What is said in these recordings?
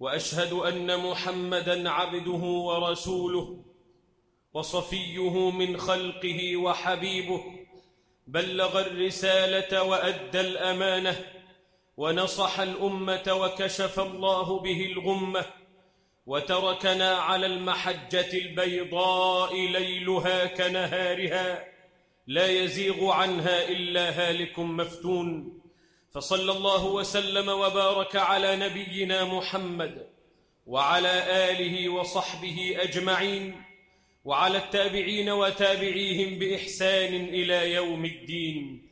وأشهد أن محمدا عبده ورسوله وصفيه من خلقه وحبيبه بلغ الرسالة وأدى الأمانة ونصح الأمة وكشف الله به الغمة وتركنا على المحجة البيضاء ليلها كنهارها لا يزيغ عنها إلا هالك مفتون. فصلى الله وسلم وبارك على نبينا محمد وعلى آله وصحبه أجمعين وعلى التابعين وتابعيهم بإحسان إلى يوم الدين.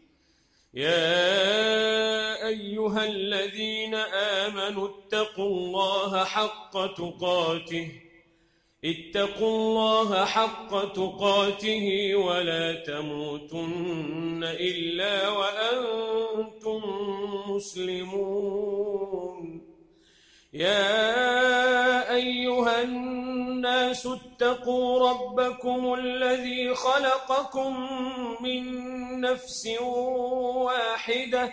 يا أيها الذين آمنوا اتقوا الله حق تقاته اتقوا الله حق تقاته ولا تموتن إلا وأنتم مسلمون. يا أيها الناس اتقوا ربكم الذي خلقكم من نفس واحدة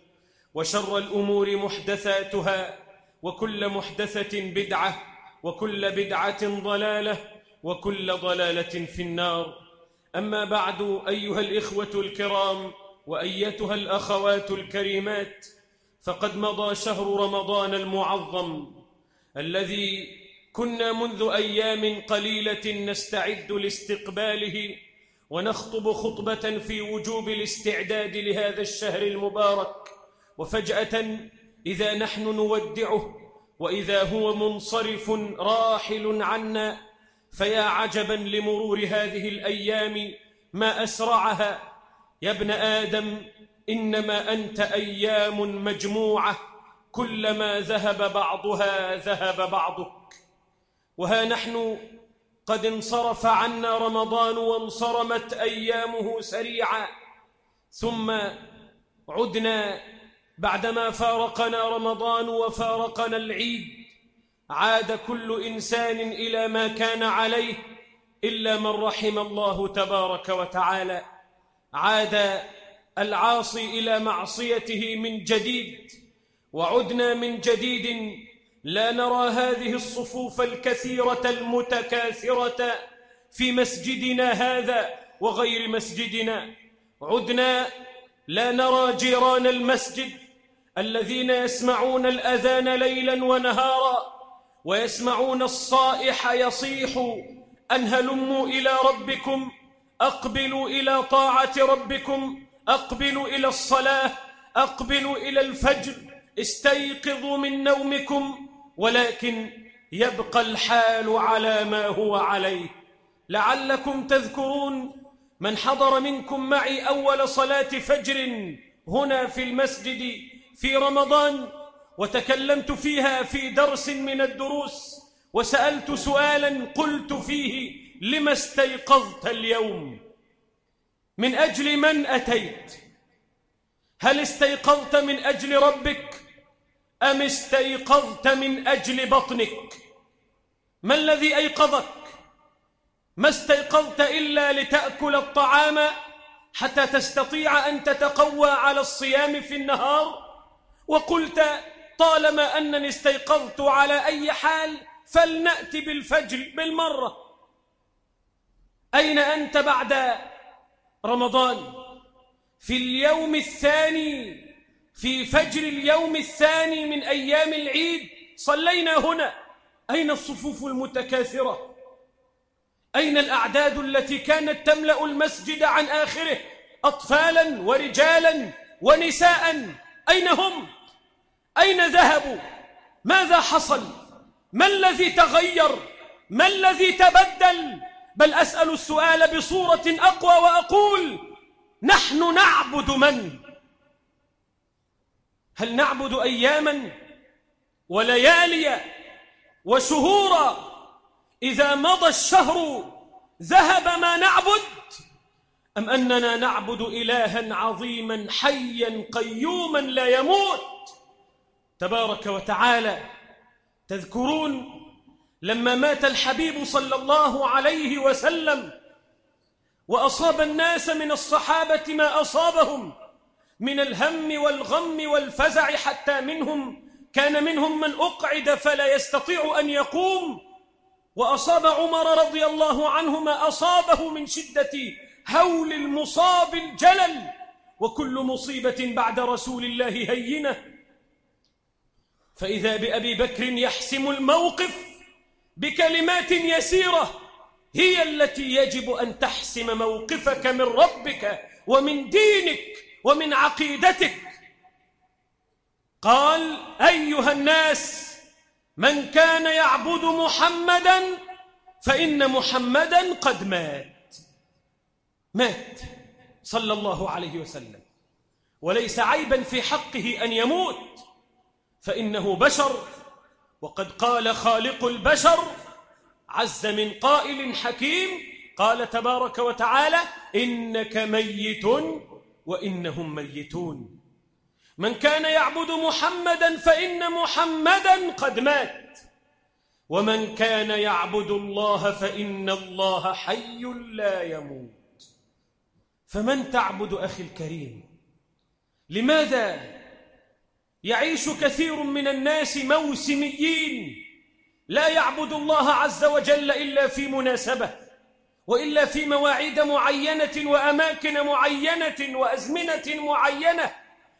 وشر الأمور محدثاتها وكل محدثة بدعة وكل بدعة ضلالة وكل ضلالة في النار. أما بعد أيها الإخوة الكرام وأيتها الأخوات الكريمات فقد مضى شهر رمضان المعظم الذي كنا منذ أيام قليلة نستعد لاستقباله ونخطب خطبة في وجوب الاستعداد لهذا الشهر المبارك. وفجأة إذا نحن نودعه وإذا هو منصرف راحل عنا فيا عجبا لمرور هذه الأيام ما أسرعها. يا ابن آدم إنما أنت أيام مجموعة كلما ذهب بعضها ذهب بعضك. وها نحن قد انصرف عنا رمضان وانصرمت أيامه سريعا ثم عدنا بعدما فارقنا رمضان وفارقنا العيد عاد كل إنسان إلى ما كان عليه إلا من رحم الله تبارك وتعالى. عاد العاصي إلى معصيته من جديد وعدنا من جديد. لا نرى هذه الصفوف الكثيرة المتكاثرة في مسجدنا هذا وغير مسجدنا. عدنا لا نرى جيران المسجد الذين يسمعون الأذان ليلا ونهارا ويسمعون الصائح يصيح أن هلموا إلى ربكم أقبلوا إلى طاعة ربكم أقبلوا إلى الصلاة أقبلوا إلى الفجر استيقظوا من نومكم ولكن يبقى الحال على ما هو عليه. لعلكم تذكرون من حضر منكم معي أول صلاة فجر هنا في المسجد في رمضان وتكلمت فيها في درس من الدروس وسألت سؤالا قلت فيه لما استيقظت اليوم؟ من أجل من أتيت؟ هل استيقظت من أجل ربك أم استيقظت من أجل بطنك؟ ما الذي أيقظك؟ ما استيقظت إلا لتأكل الطعام حتى تستطيع أن تتقوى على الصيام في النهار؟ وقلت طالما أنني استيقظت على أي حال فلنأتي بالفجر بالمرة. أين أنت بعد رمضان؟ في اليوم الثاني في فجر اليوم الثاني من أيام العيد صلينا هنا. أين الصفوف المتكاثرة؟ أين الأعداد التي كانت تملأ المسجد عن آخره؟ أطفالا ورجالا ونساء. أين هم؟ أين ذهبوا؟ ماذا حصل؟ ما الذي تغير؟ ما الذي تبدل؟ بل أسأل السؤال بصورة أقوى وأقول نحن نعبد من؟ هل نعبد أياما وليالي وشهورا؟ إذا مضى الشهر ذهب ما نعبد؟ أم أننا نعبد إلها عظيما حيا قيوما لا يموت؟ تبارك وتعالى تذكرون لما مات الحبيب صلى الله عليه وسلم وأصاب الناس من الصحابة ما أصابهم من الهم والغم والفزع حتى منهم كان منهم من أقعد فلا يستطيع أن يقوم. وأصاب عمر رضي الله عنه ما أصابه من شدة هول المصاب الجلل. وكل مصيبة بعد رسول الله هينة. فإذا بأبي بكر يحسم الموقف بكلمات يسيرة هي التي يجب أن تحسم موقفك من ربك ومن دينك ومن عقيدتك. قال أيها الناس من كان يعبد محمدا فإن محمدا قد مات. مات صلى الله عليه وسلم. وليس عيبا في حقه أن يموت. فإنه بشر وقد قال خالق البشر عز من قائل حكيم قال تبارك وتعالى إنك ميت وإنهم ميتون. من كان يعبد محمدا فإن محمدا قد مات. ومن كان يعبد الله فإن الله حي لا يموت. فمن تعبد أخي الكريم؟ لماذا يعيش كثير من الناس موسميين. لا يعبد الله عز وجل إلا في مناسبة وإلا في مواعيد معينة وأماكن معينة وأزمنة معينة.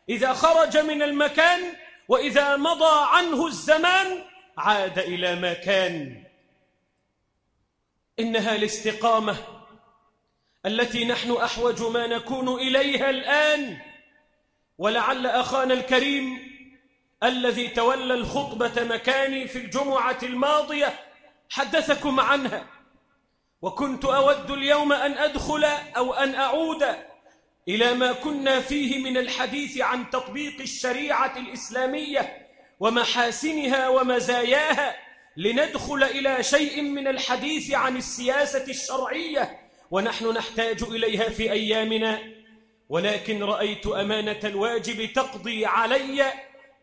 إذا خرج من المكان وإذا مضى عنه الزمان عاد إلى ما كان إنها الاستقامة التي نحن أحوج ما نكون إليها الآن. ولعل أخانا الكريم الذي تولى الخطبة مكاني في الجمعة الماضية حدثكم عنها وكنت أود اليوم أن أدخل أو أن أعود إلى ما كنا فيه من الحديث عن تطبيق الشريعة الإسلامية ومحاسنها ومزاياها لندخل إلى شيء من الحديث عن السياسة الشرعية ونحن نحتاج إليها في أيامنا ولكن رأيت أمانة الواجب تقضي علي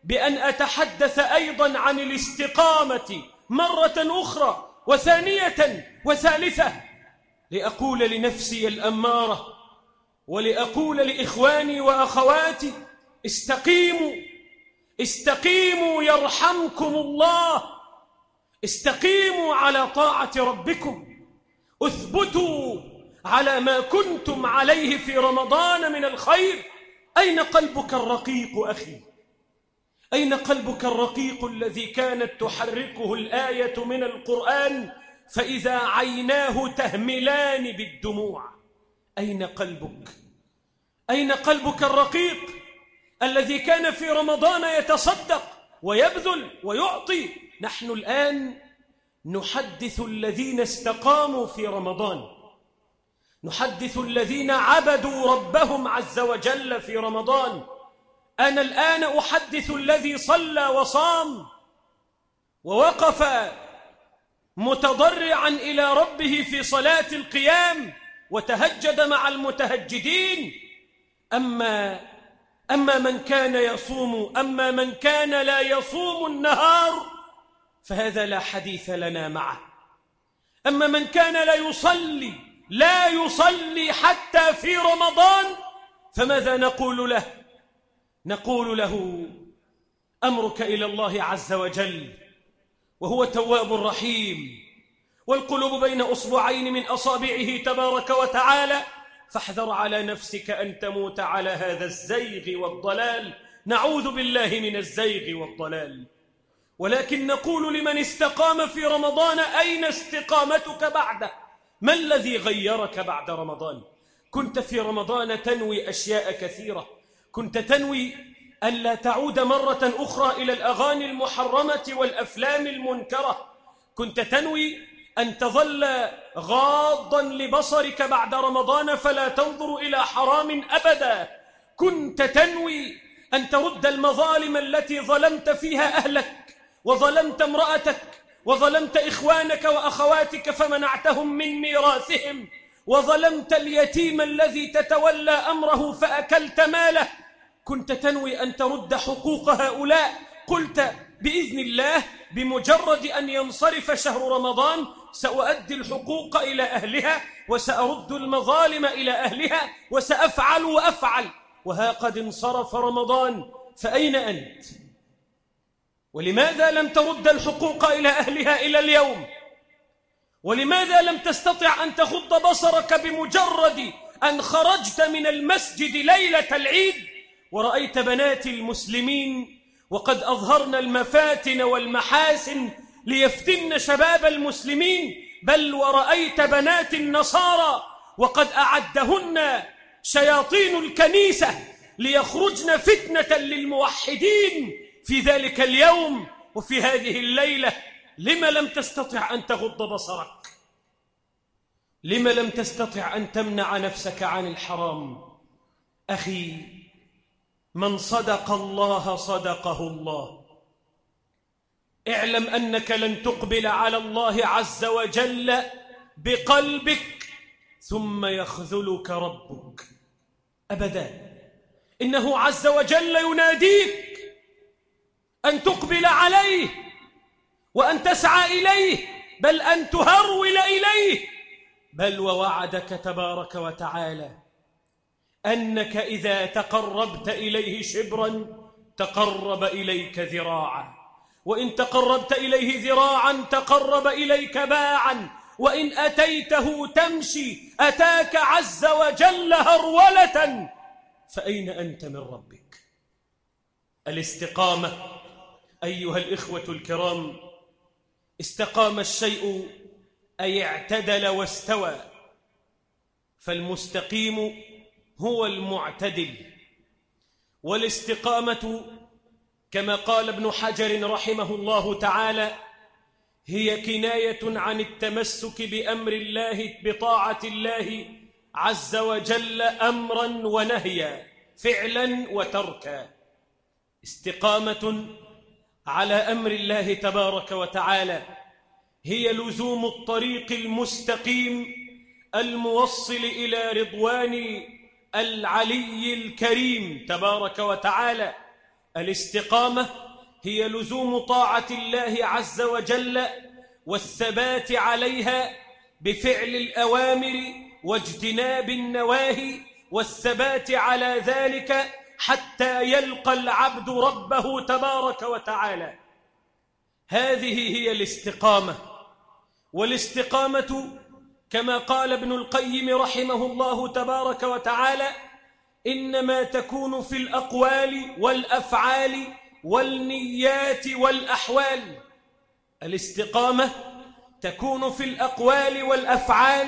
بأن أتحدث أيضا عن الاستقامة مرة أخرى وثانية وثالثة. لأقول لنفسي الأمارة ولأقول لإخواني وأخواتي استقيموا استقيموا يرحمكم الله استقيموا على طاعة ربكم اثبتوا على ما كنتم عليه في رمضان من الخير. أين قلبك الرقيق أخي؟ أين قلبك الرقيق الذي كانت تحركه الآية من القرآن فإذا عيناه تهملان بالدموع؟ أين قلبك؟ أين قلبك الرقيق الذي كان في رمضان يتصدق ويبذل ويعطي؟ نحن الآن نحدث الذين استقاموا في رمضان. نحدث الذين عبدوا ربهم عز وجل في رمضان. أنا الآن أحدث الذي صلى وصام ووقف متضرعا إلى ربه في صلاة القيام وتهجد مع المتهجدين. أما أما من كان يصوم أما من كان لا يصوم النهار فهذا لا حديث لنا معه. أما من كان لا يصلي لا يصلي حتى في رمضان فماذا نقول له؟ نقول له أمرك إلى الله عز وجل وهو تواب رحيم والقلوب بين أصبعين من أصابعه تبارك وتعالى. فاحذر على نفسك أن تموت على هذا الزيغ والضلال. نعوذ بالله من الزيغ والضلال. ولكن نقول لمن استقام في رمضان أين استقامتك بعده؟ ما الذي غيرك بعد رمضان؟ كنت في رمضان تنوي أشياء كثيرة. كنت تنوي أن لا تعود مرة أخرى إلى الأغاني المحرمة والأفلام المنكرة. كنت تنوي أن تظل غاضا لبصرك بعد رمضان فلا تنظر إلى حرام أبدا. كنت تنوي أن ترد المظالم التي ظلمت فيها أهلك وظلمت امرأتك وظلمت إخوانك وأخواتك فمنعتهم من ميراثهم وظلمت اليتيم الذي تتولى أمره فأكلت ماله كنت تنوي أن ترد حقوق هؤلاء قلت بإذن الله بمجرد أن ينصرف شهر رمضان سأؤدي الحقوق إلى أهلها وسأرد المظالم إلى أهلها وسأفعل وأفعل وها قد انصرف رمضان فأين أنت؟ ولماذا لم ترد الحقوق إلى أهلها إلى اليوم؟ ولماذا لم تستطع أن تغض بصرك بمجرد أن خرجت من المسجد ليلة العيد ورأيت بنات المسلمين وقد أظهرن المفاتن والمحاسن ليفتن شباب المسلمين بل ورأيت بنات النصارى وقد أعدهن شياطين الكنيسة ليخرجن فتنة للموحدين في ذلك اليوم وفي هذه الليلة. لما لم تستطع أن تغض بصرك؟ لما لم تستطع أن تمنع نفسك عن الحرام؟ أخي من صدق الله صدقه الله. اعلم أنك لن تقبل على الله عز وجل بقلبك ثم يخذلك ربك أبدا. إنه عز وجل يناديك أن تقبل عليه وأن تسعى إليه بل أن تهرول إليه بل ووعدك تبارك وتعالى. أنك إذا تقربت إليه شبرا تقرب إليك ذراعا. وإن تقربت إليه ذراعا تقرب إليك باعا. وإن أتيته تمشي أتاك عز وجل هرولة. فأين أنت من ربك؟ الاستقامة. أيها الإخوة الكرام استقام الشيء أي اعتدل واستوى. فالمستقيم هو المعتدل. والاستقامة كما قال ابن حجر رحمه الله تعالى هي كناية عن التمسك بأمر الله بطاعة الله عز وجل أمرا ونهيا فعلا وتركا. استقامة على أمر الله تبارك وتعالى هي لزوم الطريق المستقيم الموصل إلى رضوان العلي الكريم تبارك وتعالى. الاستقامة هي لزوم طاعة الله عز وجل والثبات عليها بفعل الأوامر واجتناب النواهي والثبات على ذلك حتى يلقى العبد ربه تبارك وتعالى. هذه هي الاستقامة. والاستقامة كما قال ابن القيم رحمه الله تبارك وتعالى إنما تكون في الأقوال والأفعال والنيات والأحوال. الاستقامة تكون في الأقوال والأفعال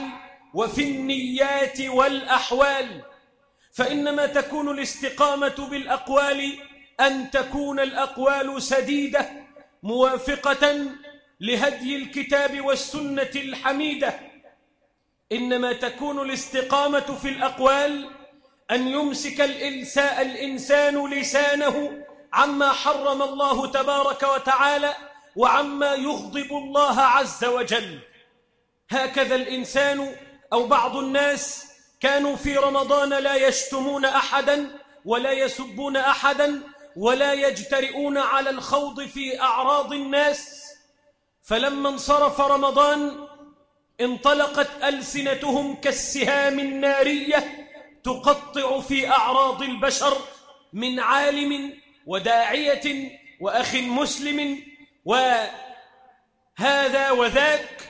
وفي النيات والأحوال. فإنما تكون الاستقامة بالأقوال أن تكون الأقوال سديدة موافقة لهدي الكتاب والسنة الحميدة. إنما تكون الاستقامة في الأقوال أن يمسك الإنسان لسانه عما حرم الله تبارك وتعالى وعما يغضب الله عز وجل. هكذا الإنسان أو بعض الناس كانوا في رمضان لا يشتمون أحدا ولا يسبون أحدا ولا يجترئون على الخوض في أعراض الناس. فلما انصرف رمضان انطلقت ألسنتهم كالسهام النارية تقطع في أعراض البشر من عالم وداعية وأخ مسلم وهذا وذاك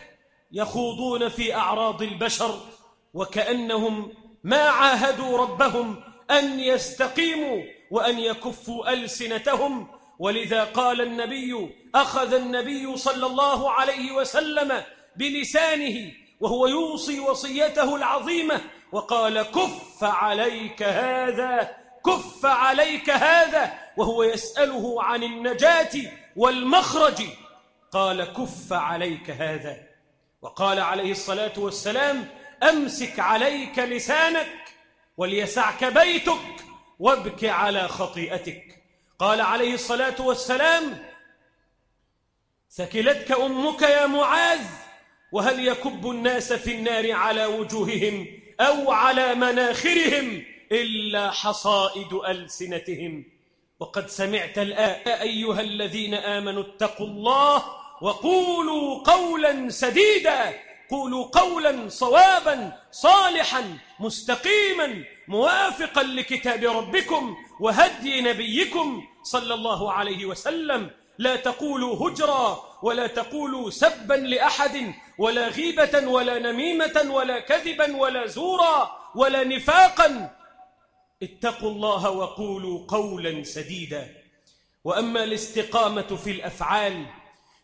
يخوضون في أعراض البشر وكأنهم ما عاهدوا ربهم أن يستقيموا وأن يكفوا ألسنتهم. ولذا قال النبي أخذ النبي صلى الله عليه وسلم بلسانه وهو يوصي وصيته العظيمة وقال كف عليك هذا كف عليك هذا وهو يسأله عن النجاة والمخرج. قال كف عليك هذا وقال عليه الصلاة والسلام أمسك عليك لسانك وليسعك بيتك وابك على خطيئتك قال عليه الصلاة والسلام ثكلتك أمك يا معاذ وهل يكب الناس في النار على وجوههم أو على مناخرهم إلا حصائد ألسنتهم؟ وقد سمعت الآن أيها الذين آمنوا اتقوا الله وقولوا قولا سديدا قولوا قولا صوابا صالحا مستقيما موافقا لكتاب ربكم وهدي نبيكم صلى الله عليه وسلم. لا تقولوا هجرا ولا تقولوا سبا لأحد ولا غيبة ولا نميمة ولا كذبا ولا زورا ولا نفاقا. اتقوا الله وقولوا قولا سديدا. وأما الاستقامة في الأفعال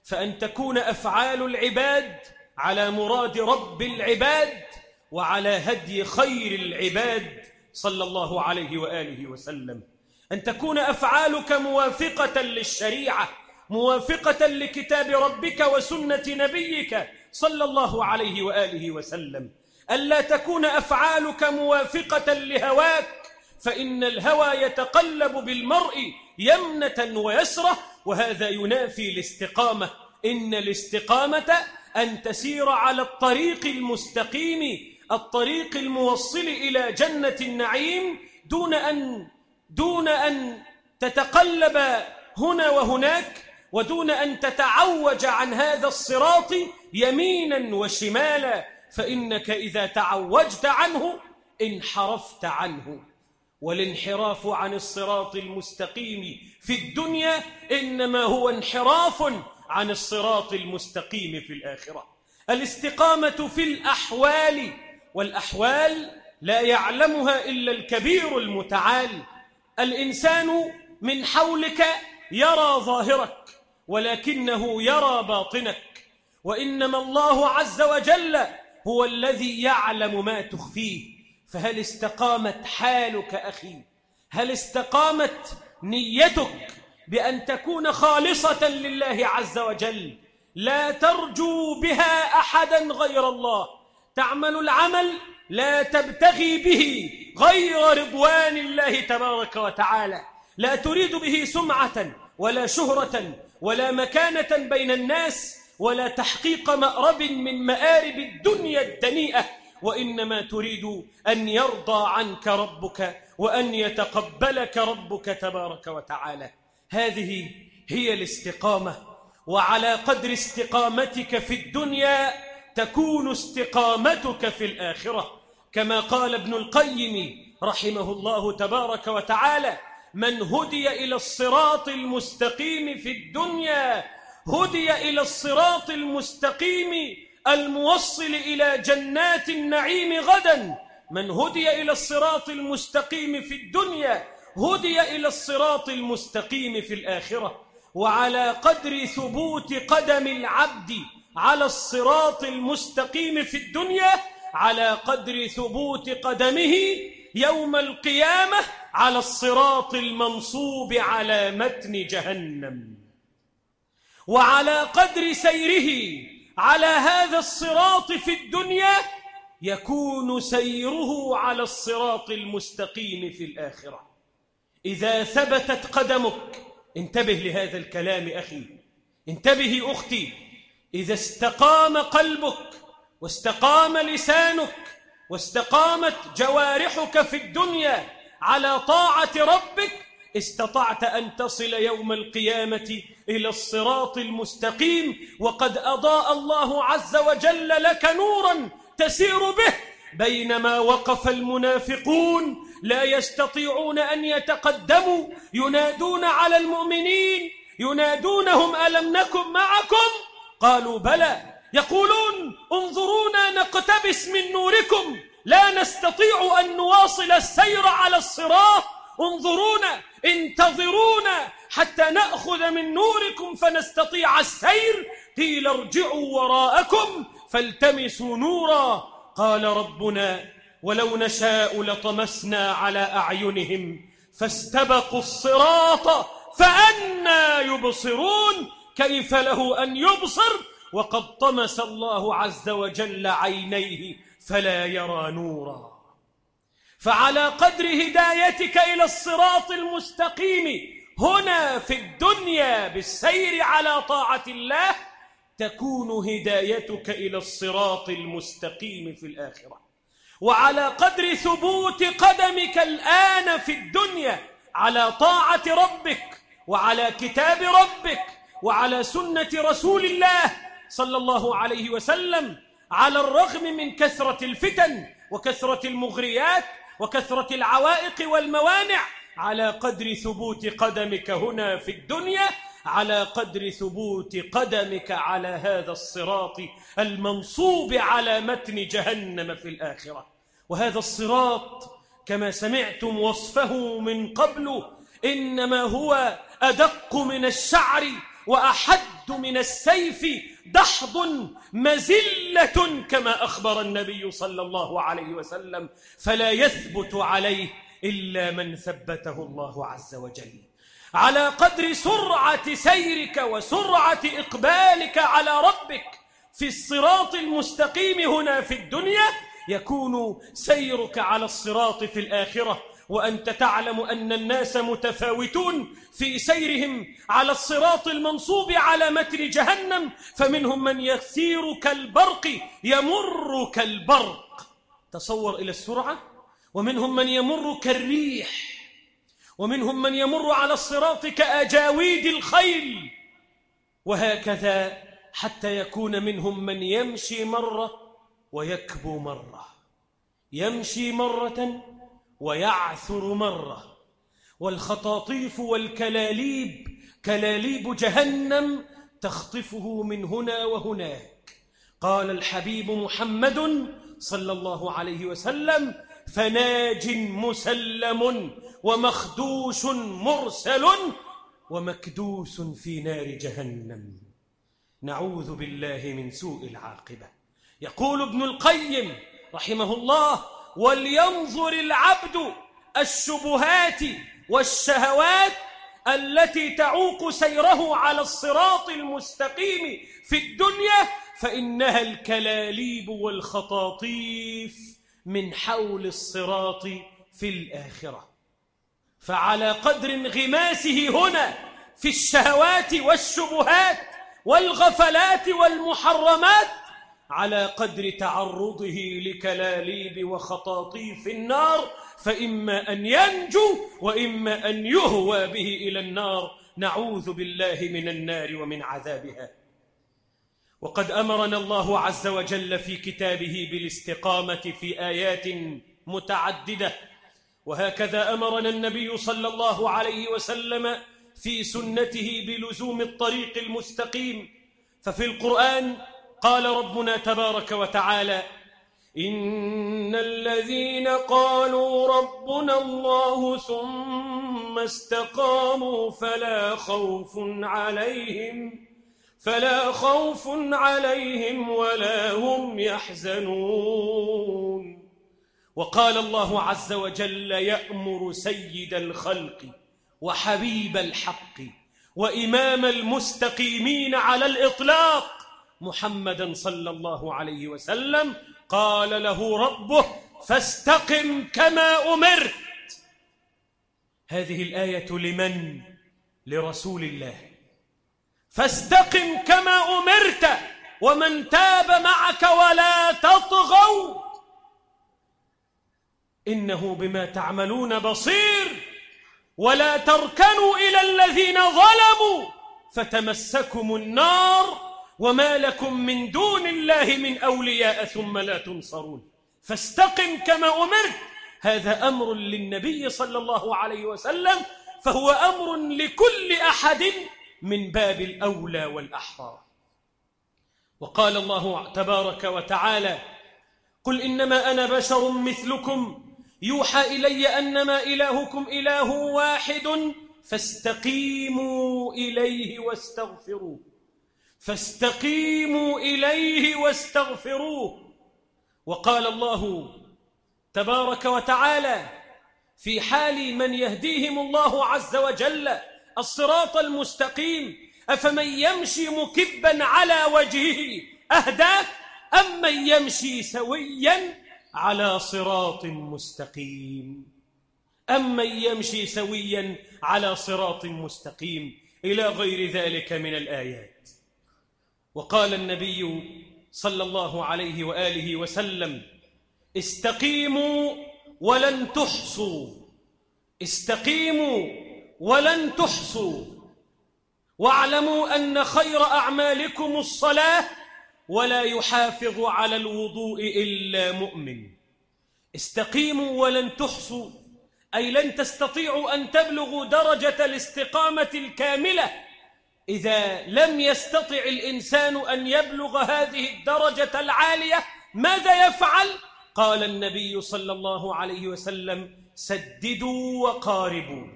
فأن تكون أفعال العباد على مراد رب العباد وعلى هدي خير العباد صلى الله عليه وآله وسلم. أن تكون أفعالك موافقة للشريعة موافقة لكتاب ربك وسنة نبيك صلى الله عليه وآله وسلم. ألا تكون أفعالك موافقة لهواك فإن الهوى يتقلب بالمرء يمنة ويسرة وهذا ينافي الاستقامة. إن الاستقامة أن تسير على الطريق المستقيم الطريق الموصل إلى جنة النعيم دون أن دون أن تتقلب هنا وهناك ودون أن تتعوج عن هذا الصراط يمينا وشمالا فإنك إذا تعوجت عنه انحرفت عنه. والانحراف عن الصراط المستقيم في الدنيا إنما هو انحراف عن الصراط المستقيم في الآخرة. الاستقامة في الأحوال والأحوال لا يعلمها إلا الكبير المتعال. الإنسان من حولك يرى ظاهرك ولكنه يرى باطنك. وإنما الله عز وجل هو الذي يعلم ما تخفيه. فهل استقامت حالك أخي؟ هل استقامت نيتك بأن تكون خالصة لله عز وجل؟ لا ترجو بها أحدا غير الله. تعمل العمل لا تبتغي به غير رضوان الله تبارك وتعالى. لا تريد به سمعة ولا شهرة ولا مكانة بين الناس ولا تحقيق مأرب من مآرب الدنيا الدنيئة. وإنما تريد أن يرضى عنك ربك وأن يتقبلك ربك تبارك وتعالى. هذه هي الاستقامة وعلى قدر استقامتك في الدنيا تكون استقامتك في الآخرة. كما قال ابن القيم رحمه الله تبارك وتعالى من هدي إلى الصراط المستقيم في الدنيا هدي إلى الصراط المستقيم الموصل إلى جنات النعيم غدا. من هدي إلى الصراط المستقيم في الدنيا هدي إلى الصراط المستقيم في الآخرة. وعلى قدر ثبوت قدم العبد على الصراط المستقيم في الدنيا على قدر ثبوت قدمه يوم القيامة على الصراط المنصوب على متن جهنم. وعلى قدر سيره على هذا الصراط في الدنيا يكون سيره على الصراط المستقيم في الآخرة. إذا ثبتت قدمك انتبه لهذا الكلام أخي. انتبه أختي إذا استقام قلبك واستقام لسانك واستقامت جوارحك في الدنيا على طاعة ربك استطعت أن تصل يوم القيامة إلى الصراط المستقيم وقد أضاء الله عز وجل لك نورا تسير به. بينما وقف المنافقون لا يستطيعون أن يتقدموا ينادون على المؤمنين ينادونهم ألم نكن معكم؟ قالوا بلى. يقولون انظرونا نقتبس من نوركم. لا نستطيع أن نواصل السير على الصراط. انظرونا انتظرونا حتى نأخذ من نوركم فنستطيع السير. قيل ارجعوا وراءكم فالتمسوا نورا. قال ربنا ولو نشاء لطمسنا على أعينهم فاستبقوا الصراط فأنا يبصرون. كيف له أن يبصر؟ وقد طمس الله عز وجل عينيه فلا يرى نورا. فعلى قدر هدايتك إلى الصراط المستقيم هنا في الدنيا بالسير على طاعة الله تكون هدايتك إلى الصراط المستقيم في الآخرة. وعلى قدر ثبوت قدمك الآن في الدنيا على طاعة ربك وعلى كتاب ربك وعلى سنة رسول الله صلى الله عليه وسلم على الرغم من كثرة الفتن وكثرة المغريات وكثرة العوائق والموانع على قدر ثبوت قدمك هنا في الدنيا على قدر ثبوت قدمك على هذا الصراط المنصوب على متن جهنم في الآخرة. وهذا الصراط كما سمعتم وصفه من قبل إنما هو أدق من الشعر وأحد من السيف دحض مزلة كما أخبر النبي صلى الله عليه وسلم فلا يثبت عليه إلا من ثبته الله عز وجل. على قدر سرعة سيرك وسرعة إقبالك على ربك في الصراط المستقيم هنا في الدنيا يكون سيرك على الصراط في الآخرة وأنت تعلم أن الناس متفاوتون في سيرهم على الصراط المنصوب على متن جهنم فمنهم من يسير كالبرق يمر كالبرق تصور إلى السرعة. ومنهم من يمر كالريح ومنهم من يمر على الصراط كأجاويد الخيل. وهكذا حتى يكون منهم من يمشي مرة ويكبو مرة. يمشي مرة ويعثر مرة. والخطاطيف والكلاليب كلاليب جهنم تخطفه من هنا وهناك. قال الحبيب محمد صلى الله عليه وسلم فناج مسلم ومخدوش مرسل ومكدوس في نار جهنم. نعوذ بالله من سوء العاقبة. يقول ابن القيم رحمه الله ولينظر العبد الشبهات والشهوات التي تعوق سيره على الصراط المستقيم في الدنيا فإنها الكلاليب والخطاطيف من حول الصراط في الآخرة. فعلى قدر انغماسه هنا في الشهوات والشبهات والغفلات والمحرمات على قدر تعرضه لكلاليب وخطاطيف النار فإما أن ينجو وإما أن يهوى به إلى النار. نعوذ بالله من النار ومن عذابها. وقد أمرنا الله عز وجل في كتابه بالاستقامة في آيات متعددة. وهكذا أمرنا النبي صلى الله عليه وسلم في سنته بلزوم الطريق المستقيم. ففي القرآن قال ربنا تبارك وتعالى إن الذين قالوا ربنا الله ثم استقاموا فلا خوف عليهم فلا خوف عليهم ولا هم يحزنون. وقال الله عز وجل يأمر سيد الخلق وحبيب الحق وإمام المستقيمين على الإطلاق محمدا صلى الله عليه وسلم قال له ربه فاستقم كما أمرت. هذه الآية لمن؟ لرسول الله. فاستقم كما أمرت ومن تاب معك ولا تطغوا. إنه بما تعملون بصير. ولا تركنوا إلى الذين ظلموا. فتمسكم النار وما لكم من دون الله من أولياء ثم لا تنصرون فاستقم كما أمرت هذا أمر للنبي صلى الله عليه وسلم فهو أمر لكل أحد من باب الأولى والأحرى وقال الله تبارك وتعالى قل إنما أنا بشر مثلكم يوحى إلي أنما إلهكم إله واحد فاستقيموا إليه واستغفروه فاستقيموا إليه واستغفروه. وقال الله تبارك وتعالى في حال من يهديهم الله عز وجل الصراط المستقيم أفمن يمشي مكبا على وجهه أهدى أم من يمشي سويا على صراط مستقيم. أم من يمشي سويا على صراط مستقيم. إلى غير ذلك من الآيات. وقال النبي صلى الله عليه وآله وسلم استقيموا ولن تحصوا استقيموا ولن تحصوا واعلموا أن خير أعمالكم الصلاة ولا يحافظ على الوضوء إلا مؤمن. استقيموا ولن تحصوا أي لن تستطيعوا أن تبلغوا درجة الاستقامة الكاملة إذا لم يستطع الإنسان أن يبلغ هذه الدرجة العالية ماذا يفعل؟ قال النبي صلى الله عليه وسلم سددوا وقاربوا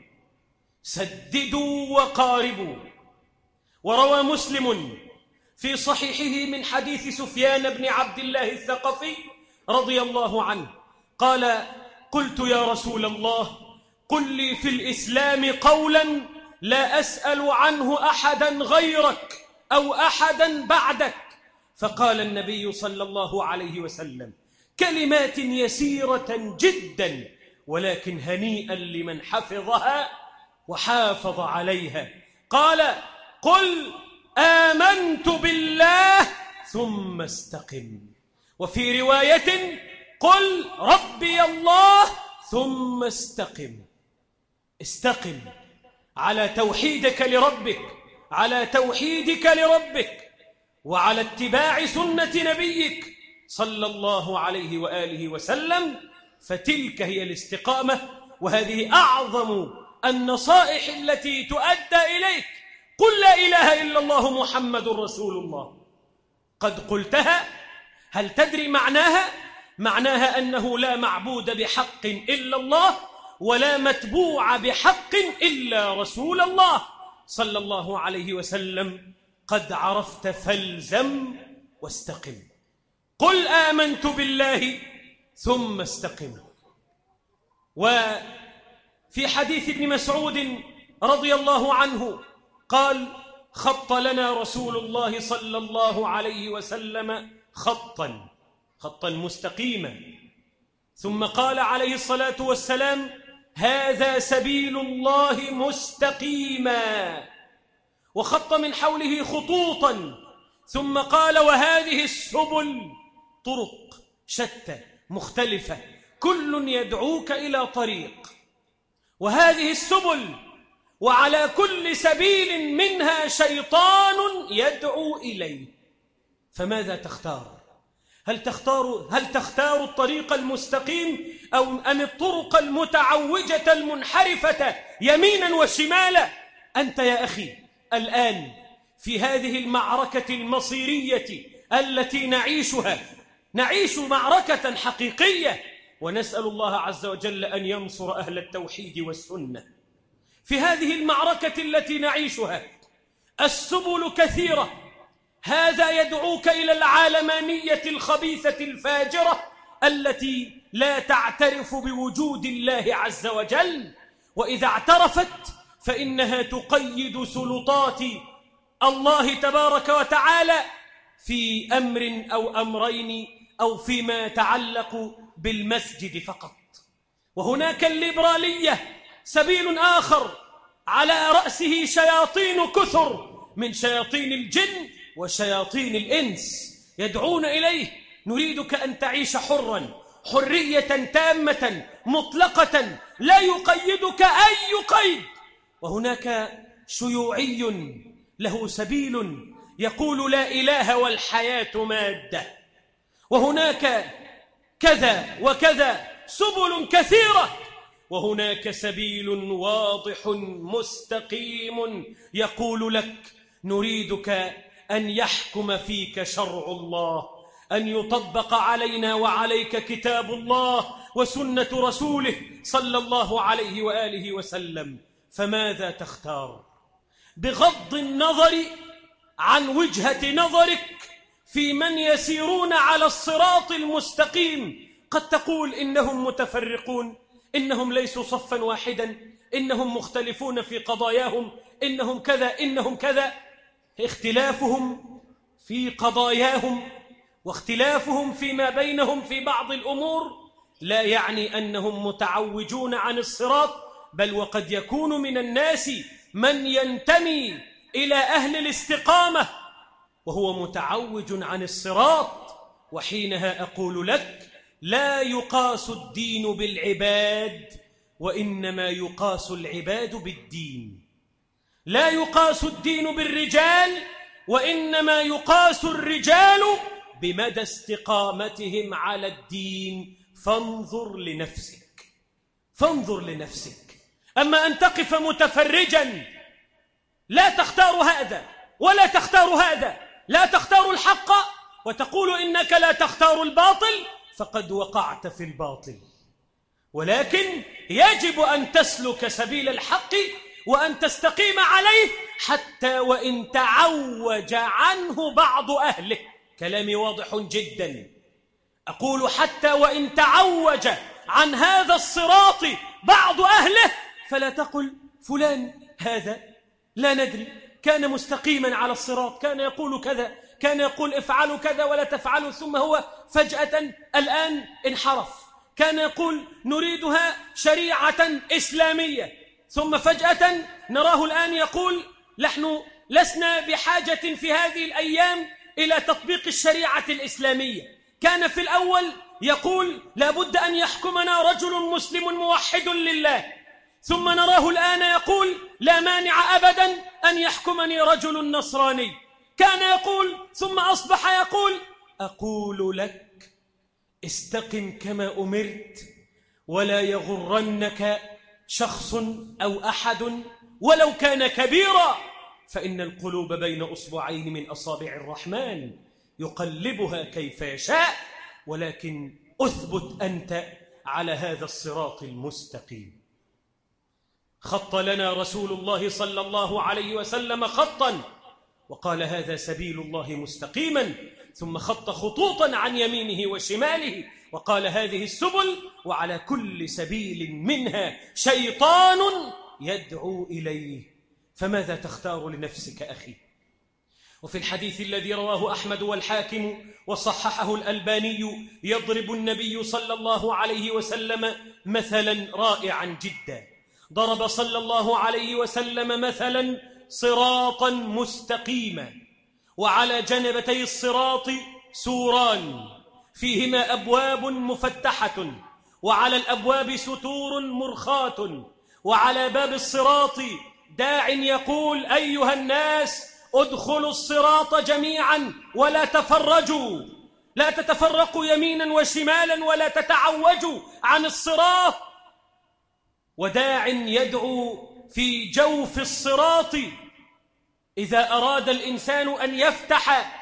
سددوا وقاربوا وروى مسلم في صحيحه من حديث سفيان بن عبد الله الثقفي رضي الله عنه قال قلت يا رسول الله قل لي في الإسلام قولا لا أسأل عنه أحدا غيرك أو أحدا بعدك. فقال النبي صلى الله عليه وسلم كلمات يسيرة جدا ولكن هنيئا لمن حفظها وحافظ عليها. قال قل آمنت بالله ثم استقم. وفي رواية قل ربي الله ثم استقم. استقم. على توحيدك لربك على توحيدك لربك وعلى اتباع سنة نبيك صلى الله عليه وآله وسلم. فتلك هي الاستقامة وهذه أعظم النصائح التي تؤدى إليك. قل لا إله إلا الله محمد رسول الله. قد قلتها هل تدري معناها؟ معناها أنه لا معبود بحق إلا الله. ولا متبوع بحق إلا رسول الله صلى الله عليه وسلم. قد عرفت فالزم واستقم. قل آمنت بالله ثم استقم. وفي حديث ابن مسعود رضي الله عنه قال خط لنا رسول الله صلى الله عليه وسلم خطا خطا مستقيما. ثم قال عليه الصلاة والسلام هذا سبيل الله مستقيما. وخط من حوله خطوطا ثم قال وهذه السبل طرق شتى مختلفة كل يدعوك إلى طريق. وهذه السبل وعلى كل سبيل منها شيطان يدعو إليه. فماذا تختار؟ هل تختار هل تختار الطريق المستقيم أو أم الطرق المتعوجة المنحرفة يمينا وشمالا؟ أنت يا أخي الآن في هذه المعركة المصيرية التي نعيشها نعيش معركة حقيقية ونسأل الله عز وجل أن ينصر أهل التوحيد والسنة. في هذه المعركة التي نعيشها السبل كثيرة. هذا يدعوك إلى العالمانية الخبيثة الفاجرة التي لا تعترف بوجود الله عز وجل وإذا اعترفت فإنها تقيد سلطات الله تبارك وتعالى في أمر أو أمرين أو فيما يتعلق بالمسجد فقط. وهناك الليبرالية سبيل آخر على رأسه شياطين كثر من شياطين الجن وشياطين الإنس. يدعون إليه. نريدك أن تعيش حرا. حرية تامة مطلقة لا يقيدك أي قيد وهناك شيوعي له سبيل يقول لا إله والحياة مادة. وهناك كذا وكذا سبل كثيرة. وهناك سبيل واضح مستقيم يقول لك نريدك أن يحكم فيك شرع الله. أن يطبق علينا وعليك كتاب الله وسنة رسوله صلى الله عليه وآله وسلم. فماذا تختار؟ بغض النظر عن وجهة نظرك في من يسيرون على الصراط المستقيم. قد تقول إنهم متفرقون إنهم ليسوا صفا واحدا إنهم مختلفون في قضاياهم إنهم كذا إنهم كذا. اختلافهم في قضاياهم واختلافهم فيما بينهم في بعض الأمور لا يعني أنهم متعوجون عن الصراط بل وقد يكون من الناس من ينتمي إلى أهل الاستقامة وهو متعوج عن الصراط. وحينها أقول لك لا يقاس الدين بالعباد وإنما يقاس العباد بالدين. لا يقاس الدين بالرجال وإنما يقاس الرجال بمدى استقامتهم على الدين فانظر لنفسك. فانظر لنفسك. أما أن تقف متفرجا لا تختار هذا ولا تختار هذا. لا تختار الحق وتقول إنك لا تختار الباطل فقد وقعت في الباطل. ولكن يجب أن تسلك سبيل الحق وأن تستقيم عليه حتى وإن تعوج عنه بعض أهله. كلامي واضح جدا. أقول حتى وإن تعوج عن هذا الصراط بعض أهله فلا تقل فلان هذا لا ندري كان مستقيما على الصراط كان يقول كذا كان يقول افعلوا كذا ولا تفعلوا ثم هو فجأة الآن انحرف. كان يقول نريدها شريعة إسلامية ثم فجأة نراه الآن يقول نحن لسنا بحاجة في هذه الأيام إلى تطبيق الشريعة الإسلامية. كان في الأول يقول لابد أن يحكمنا رجل مسلم موحد لله. ثم نراه الآن يقول لا مانع أبدا أن يحكمني رجل نصراني. كان يقول ثم أصبح يقول أقول لك استقم كما أمرت ولا يغرنك شخص أو أحد ولو كان كبيرا. فإن القلوب بين أصبعين من أصابع الرحمن يقلبها كيف يشاء ولكن أثبت أنت على هذا الصراط المستقيم. خط لنا رسول الله صلى الله عليه وسلم خطا وقال هذا سبيل الله مستقيما ثم خط خطوطا عن يمينه وشماله وقال هذه السبل وعلى كل سبيل منها شيطان يدعو إليه. فماذا تختار لنفسك أخي؟ وفي الحديث الذي رواه أحمد والحاكم وصححه الألباني يضرب النبي صلى الله عليه وسلم مثلا رائعا جدا. ضرب صلى الله عليه وسلم مثلا صراطا مستقيما. وعلى جنبتي الصراط سوران. فيهما أبواب مفتحة. وعلى الأبواب ستور مرخاة. وعلى باب الصراط داع يقول أيها الناس ادخلوا الصراط جميعا ولا تفرجوا. لا تتفرقوا يمينا وشمالا ولا تتعوجوا عن الصراط. وداع يدعو في جوف الصراط. إذا أراد الإنسان أن يفتح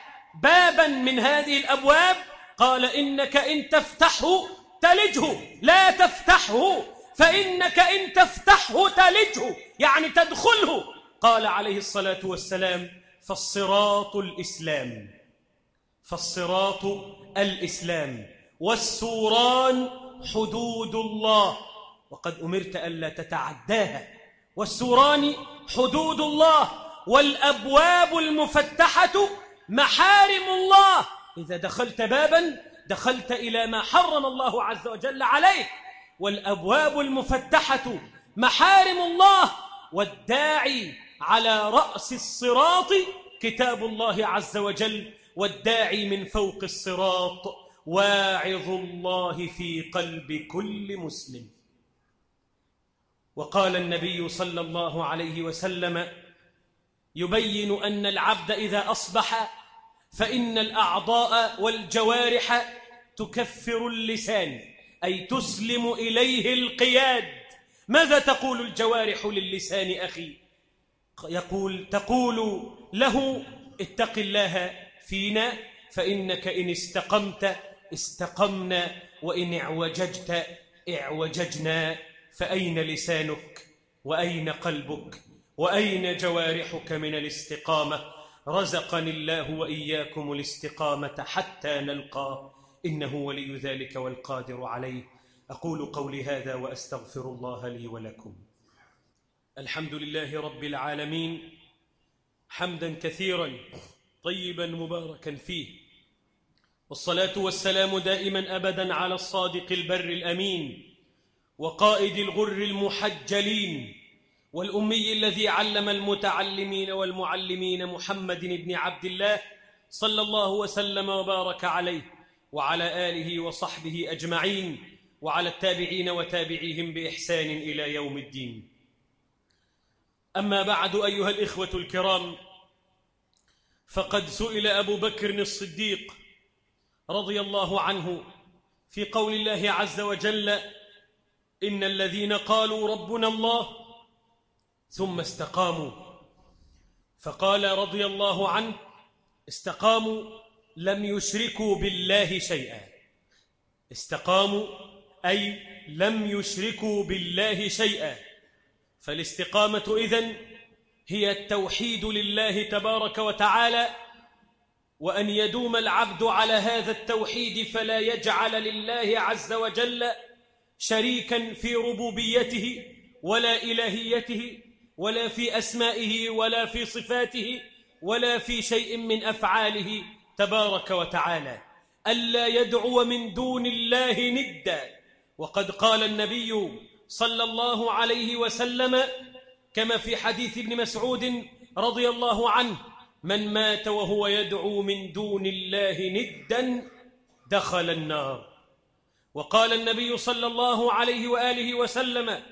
بابا من هذه الأبواب قال إنك إن تفتحه تلجه. لا تفتحه فإنك إن تفتحه تلجه. يعني تدخله. قال عليه الصلاة والسلام فالصراط الإسلام. فالصراط الإسلام. والسوران حدود الله. وقد أمرت ألا تتعداها. والسوران حدود الله. والأبواب المفتحة محارم الله. إذا دخلت بابا دخلت إلى ما حرم الله عز وجل عليك. والأبواب المفتحة محارم الله. والداعي على رأس الصراط كتاب الله عز وجل والداعي من فوق الصراط واعظ الله في قلب كل مسلم. وقال النبي صلى الله عليه وسلم يبين أن العبد إذا أصبح فإن الأعضاء والجوارح تكفر اللسان أي تسلم إليه القياد. ماذا تقول الجوارح للسان أخي؟ يقول تقول له اتق الله فينا فإنك إن استقمت استقمنا وإن اعوججت اعوججنا فأين لسانك؟ وأين قلبك؟ وأين جوارحك من الاستقامة؟ رزقني الله وإياكم الاستقامة حتى نلقاه إنه ولي ذلك والقادر عليه. أقول قولي هذا وأستغفر الله لي ولكم. الحمد لله رب العالمين حمدا كثيرا طيبا مباركا فيه. والصلاة والسلام دائما أبدا على الصادق البر الأمين وقائد الغر المحجلين والأمي الذي علم المتعلمين والمعلمين محمد بن عبد الله صلى الله وسلم وبارك عليه وعلى آله وصحبه أجمعين. وعلى التابعين وتابعيهم بإحسان إلى يوم الدين. أما بعد أيها الإخوة الكرام فقد سئل أبو بكر الصديق رضي الله عنه في قول الله عز وجل إن الذين قالوا ربنا الله ثم استقاموا. فقال رضي الله عنه استقاموا لم يشركوا بالله شيئا. استقاموا أي لم يشركوا بالله شيئا. فالاستقامة إذن هي التوحيد لله تبارك وتعالى وأن يدوم العبد على هذا التوحيد فلا يجعل لله عز وجل شريكا في ربوبيته ولا إلهيته ولا في أسمائه ولا في صفاته ولا في شيء من أفعاله تبارك وتعالى. ألا يدعو من دون الله ندا. وقد قال النبي صلى الله عليه وسلم كما في حديث ابن مسعود رضي الله عنه من مات وهو يدعو من دون الله ندا دخل النار. وقال النبي صلى الله عليه وآله وسلم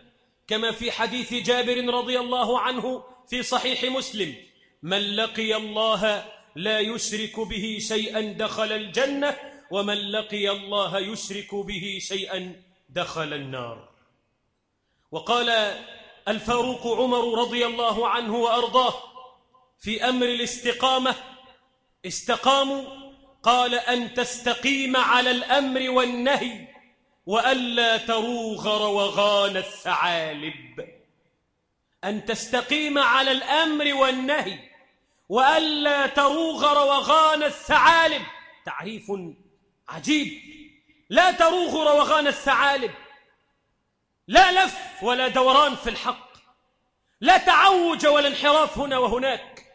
كما في حديث جابر رضي الله عنه في صحيح مسلم من لقي الله لا يشرك به شيئا دخل الجنة ومن لقي الله يشرك به شيئا دخل النار. وقال الفاروق عمر رضي الله عنه وأرضاه في أمر الاستقامة استقاموا قال أن تستقيم على الأمر والنهي وألا تروغ روغان الثعالب. أن تستقيم على الأمر والنهي وألا تروغ روغان الثعالب. تعريف عجيب. لا تروغ روغان الثعالب. لا لف ولا دوران في الحق. لا تعوج ولا انحراف هنا وهناك.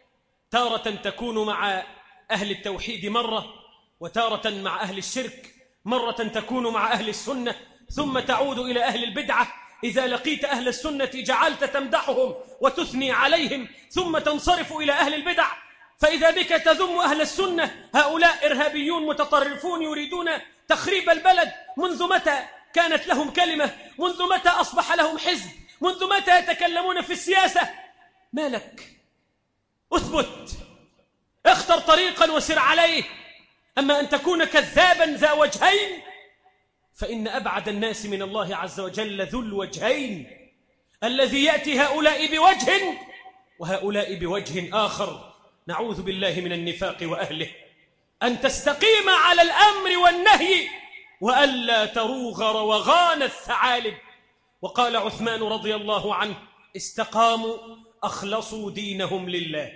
تارة تكون مع أهل التوحيد مرة وتارة مع أهل الشرك مرة تكون مع أهل السنة ثم تعود إلى أهل البدعة. إذا لقيت أهل السنة جعلت تمدحهم وتثني عليهم ثم تنصرف إلى أهل البدع. فإذا بك تذم أهل السنة هؤلاء إرهابيون متطرفون يريدون تخريب البلد. منذ متى كانت لهم كلمة؟ منذ متى أصبح لهم حزب؟ منذ متى يتكلمون في السياسة؟ ما لك؟ أثبت. اختر طريقا وسر عليه. أما أن تكون كذابا ذا وجهين فإن أبعد الناس من الله عز وجل ذو الوجهين. الذي يأتي هؤلاء بوجه وهؤلاء بوجه آخر. نعوذ بالله من النفاق وأهله. أن تستقيم على الأمر والنهي وألا تروغ روغان الثعالب. وقال عثمان رضي الله عنه استقاموا أخلصوا دينهم لله.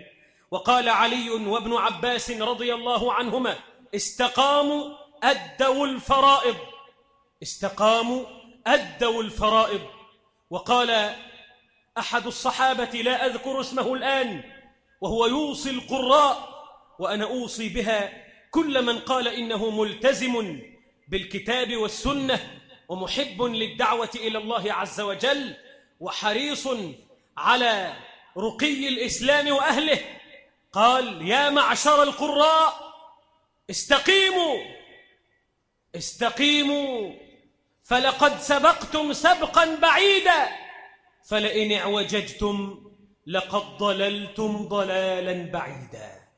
وقال علي وابن عباس رضي الله عنهما استقاموا أدوا الفرائض. استقاموا أدوا الفرائض. وقال أحد الصحابة لا أذكر اسمه الآن. وهو يوصي القراء وأنا أوصي بها كل من قال إنه ملتزم بالكتاب والسنة ومحب للدعوة إلى الله عز وجل وحريص على رقي الإسلام وأهله قال يا معشر القراء استقيموا استقيموا فلقد سبقتم سبقا بعيدا فلئن اعوججتم لقد ضللتم ضلالا بعيدا.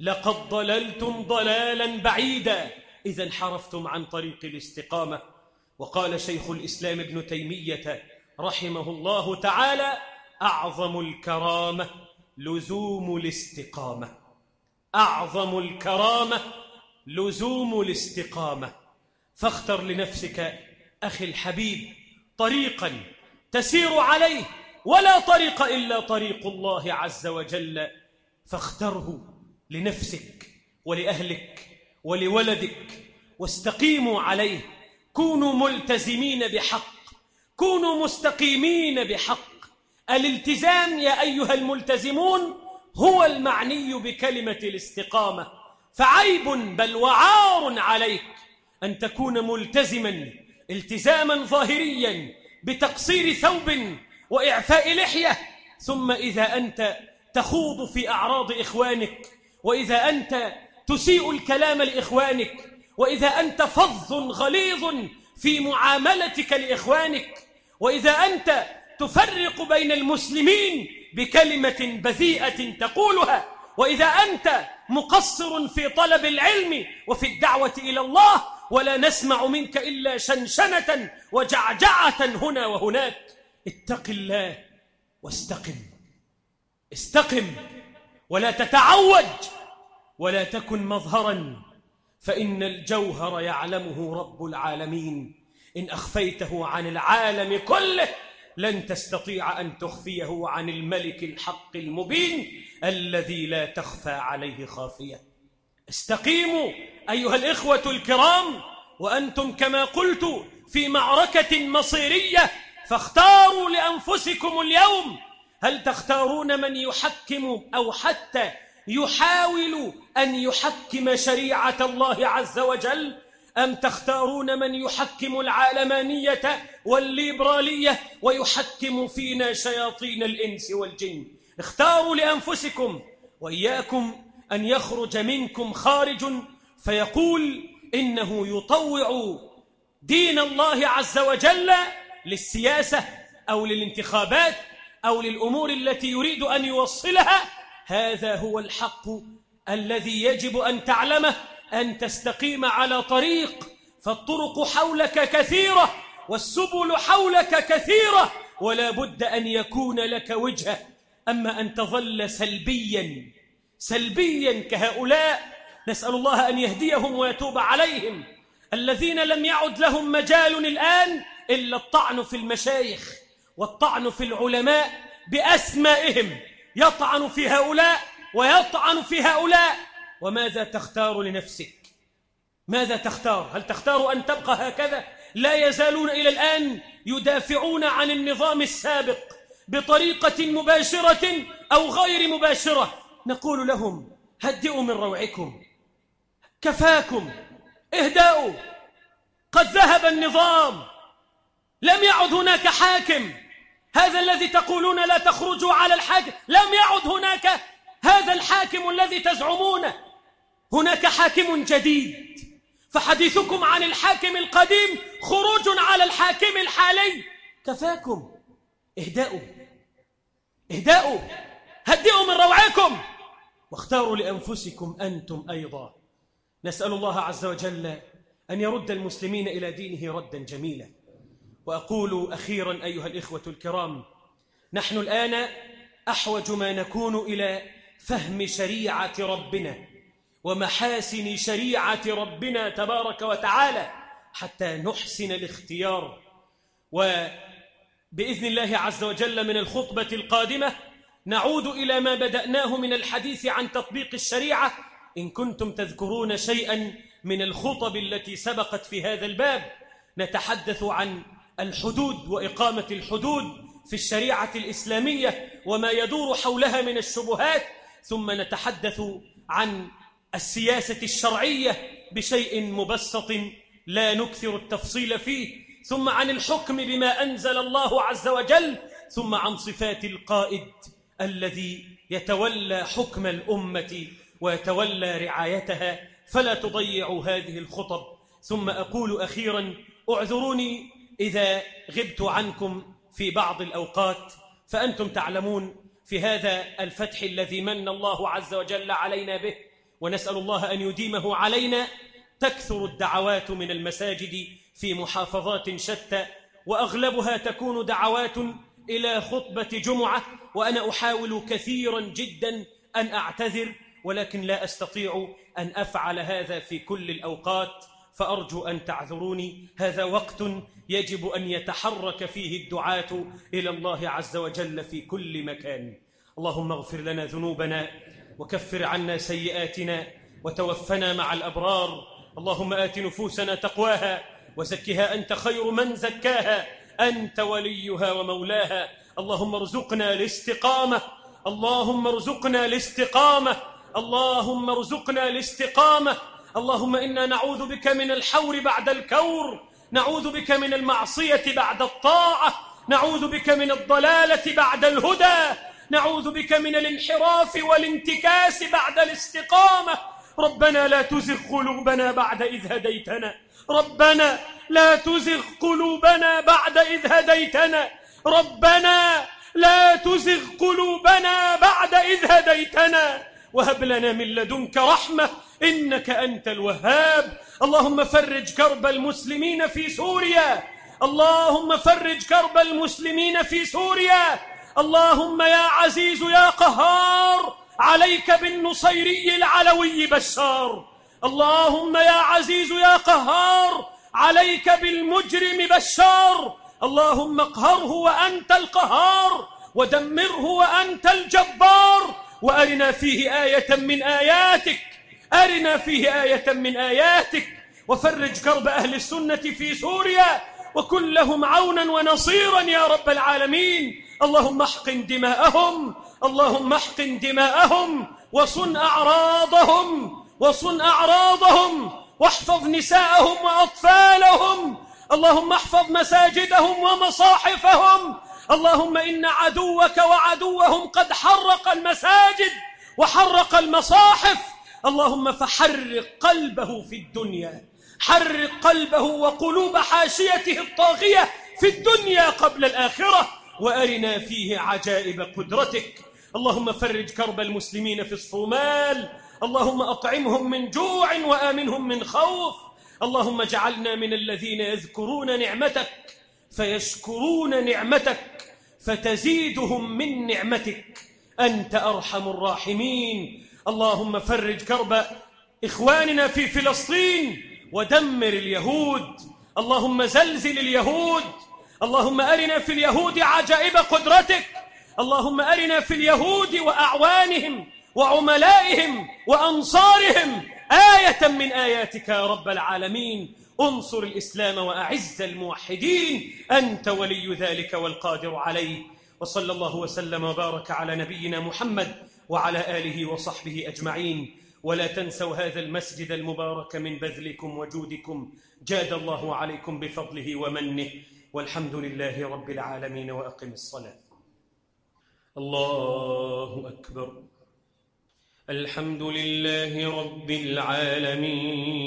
لقد ضللتم ضلالا بعيدا. إذا انحرفتم عن طريق الاستقامة. وقال شيخ الإسلام ابن تيمية رحمه الله تعالى أعظم الكرامة لزوم الاستقامة. أعظم الكرامة لزوم الاستقامة. فاختر لنفسك أخي الحبيب طريقا تسير عليه ولا طريق إلا طريق الله عز وجل. فاختره لنفسك ولأهلك ولولدك. واستقيموا عليه. كونوا ملتزمين بحق. كونوا مستقيمين بحق. الالتزام يا أيها الملتزمون هو المعني بكلمة الاستقامة. فعيب بل وعار عليك أن تكون ملتزما التزاما ظاهريا بتقصير ثوب وإعفاء لحية. ثم إذا أنت تخوض في أعراض إخوانك وإذا أنت تسيء الكلام لإخوانك وإذا أنت فظ غليظ في معاملتك لإخوانك وإذا أنت تفرق بين المسلمين بكلمة بذيئة تقولها وإذا أنت مقصر في طلب العلم وفي الدعوة إلى الله ولا نسمع منك إلا شنشنة وجعجعة هنا وهناك. اتق الله واستقم. استقم ولا تتعوج ولا تكن مظهرا فإن الجوهر يعلمه رب العالمين. إن أخفيته عن العالم كله لن تستطيع أن تخفيه عن الملك الحق المبين الذي لا تخفى عليه خافية. استقيموا أيها الإخوة الكرام وأنتم كما قلت في معركة مصيرية فاختاروا لأنفسكم اليوم هل تختارون من يحكم أو حتى يحاول أن يحكم شريعة الله عز وجل؟ أم تختارون من يحكم العالمانية والليبرالية ويحكم فينا شياطين الإنس والجن؟ اختاروا لأنفسكم وإياكم أن يخرج منكم خارج فيقول إنه يطوع دين الله عز وجل للسياسة أو للانتخابات أو للأمور التي يريد أن يوصلها هذا هو الحق الذي يجب أن تعلمه أن تستقيم على طريق فالطرق حولك كثيرة والسبل حولك كثيرة ولا بد أن يكون لك وجهة أما أن تظل سلبيا سلبيا كهؤلاء نسأل الله أن يهديهم ويتوب عليهم. الذين لم يعد لهم مجال الآن إلا الطعن في المشايخ والطعن في العلماء بأسمائهم. يطعن في هؤلاء ويطعن في هؤلاء. وماذا تختار لنفسك؟ ماذا تختار؟ هل تختار أن تبقى هكذا؟ لا يزالون إلى الآن يدافعون عن النظام السابق بطريقة مباشرة أو غير مباشرة. نقول لهم هدئوا من روعكم. كفاكم. اهدأوا. قد ذهب النظام. لم يعد هناك حاكم. هذا الذي تقولون لا تخرجوا على الحاكم. لم يعد هناك. هذا الحاكم الذي تزعمونه هناك حاكم جديد. فحديثكم عن الحاكم القديم خروج على الحاكم الحالي. كفاكم. إهدأوا. إهدأوا. هدئوا من روعكم. واختاروا لأنفسكم أنتم أيضا. نسأل الله عز وجل أن يرد المسلمين إلى دينه ردا جميلا. وأقول أخيرا أيها الإخوة الكرام نحن الآن أحوج ما نكون إلى فهم شريعة ربنا ومحاسن شريعة ربنا تبارك وتعالى حتى نحسن الاختيار. وبإذن الله عز وجل من الخطبة القادمة نعود إلى ما بدأناه من الحديث عن تطبيق الشريعة. إن كنتم تذكرون شيئا من الخطب التي سبقت في هذا الباب نتحدث عن الحدود وإقامة الحدود في الشريعة الإسلامية وما يدور حولها من الشبهات ثم نتحدث عن السياسة الشرعية بشيء مبسط لا نكثر التفصيل فيه ثم عن الحكم بما أنزل الله عز وجل ثم عن صفات القائد الذي يتولى حكم الأمة ويتولى رعايتها فلا تضيعوا هذه الخطب. ثم أقول أخيرا اعذروني إذا غبت عنكم في بعض الأوقات فأنتم تعلمون في هذا الفتح الذي من الله عز وجل علينا به ونسأل الله أن يديمه علينا تكثر الدعوات من المساجد في محافظات شتى وأغلبها تكون دعوات إلى خطبة جمعة وأنا أحاول كثيرا جدا أن أعتذر ولكن لا أستطيع أن أفعل هذا في كل الأوقات. فأرجو أن تعذروني. هذا وقت يجب أن يتحرك فيه الدعاة إلى الله عز وجل في كل مكان. اللهم اغفر لنا ذنوبنا وكفر عنا سيئاتنا وتوفنا مع الأبرار. اللهم آت نفوسنا تقواها وزكها أنت خير من زكاها. أنت وليها ومولاها. اللهم ارزقنا الاستقامة. اللهم ارزقنا الاستقامة. اللهم ارزقنا الاستقامة. اللهم إنا نعوذ بك من الحور بعد الكور نعوذ بك من المعصية بعد الطاعة نعوذ بك من الضلالة بعد الهدى نعوذ بك من الانحراف والانتكاس بعد الاستقامة. ربنا لا تزغ قلوبنا بعد إذ هديتنا. ربنا لا تزغ قلوبنا بعد إذ هديتنا. ربنا لا تزغ قلوبنا بعد إذ هديتنا. وهب لنا من لدنك رحمة إنك أنت الوهاب. اللهم فرج كرب المسلمين في سوريا. اللهم فرج كرب المسلمين في سوريا. اللهم يا عزيز يا قهار عليك بالنصيري العلوي بشار. اللهم يا عزيز يا قهار عليك بالمجرم بشار. اللهم اقهره وأنت القهار ودمره وأنت الجبار. وأرنا فيه آية من آياتك. أرنا فيه آية من آياتك. وفرج كرب أهل السنة في سوريا. وكن لهم عونا ونصيرا يا رب العالمين. اللهم احقن دماءهم. اللهم احقن دماءهم. وصن أعراضهم. وصن أعراضهم. واحفظ نساءهم وأطفالهم. اللهم احفظ مساجدهم ومصاحفهم. اللهم إن عدوك وعدوهم قد حرق المساجد وحرق المصاحف. اللهم فحرق قلبه في الدنيا حرق قلبه وقلوب حاشيته الطاغية في الدنيا قبل الآخرة وأرنا فيه عجائب قدرتك. اللهم فرج كرب المسلمين في الصومال. اللهم أطعمهم من جوع وآمنهم من خوف. اللهم اجعلنا من الذين يذكرون نعمتك فيشكرون نعمتك فتزيدهم من نعمتك. أنت أرحم الراحمين. اللهم فرج كرب إخواننا في فلسطين ودمر اليهود. اللهم زلزل اليهود. اللهم أرنا في اليهود عجائب قدرتك. اللهم أرنا في اليهود وأعوانهم وعملائهم وأنصارهم آية من آياتك يا رب العالمين. انصر الإسلام وأعز الموحدين أنت ولي ذلك والقادر عليه. وصلى الله وسلم وبارك على نبينا محمد وعلى آله وصحبه أجمعين. ولا تنسوا هذا المسجد المبارك من بذلكم وجودكم. جاد الله عليكم بفضله ومنه. والحمد لله رب العالمين وأقم الصلاة. الله أكبر. الحمد لله رب العالمين.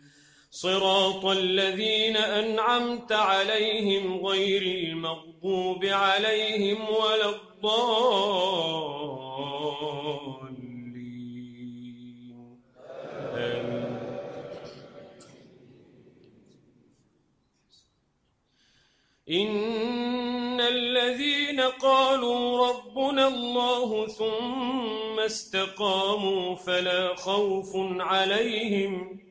صراط الذين أنعمت عليهم غير المغضوب عليهم ولا الضالين. آمين. إن الذين قالوا ربنا الله ثم استقاموا فلا خوف عليهم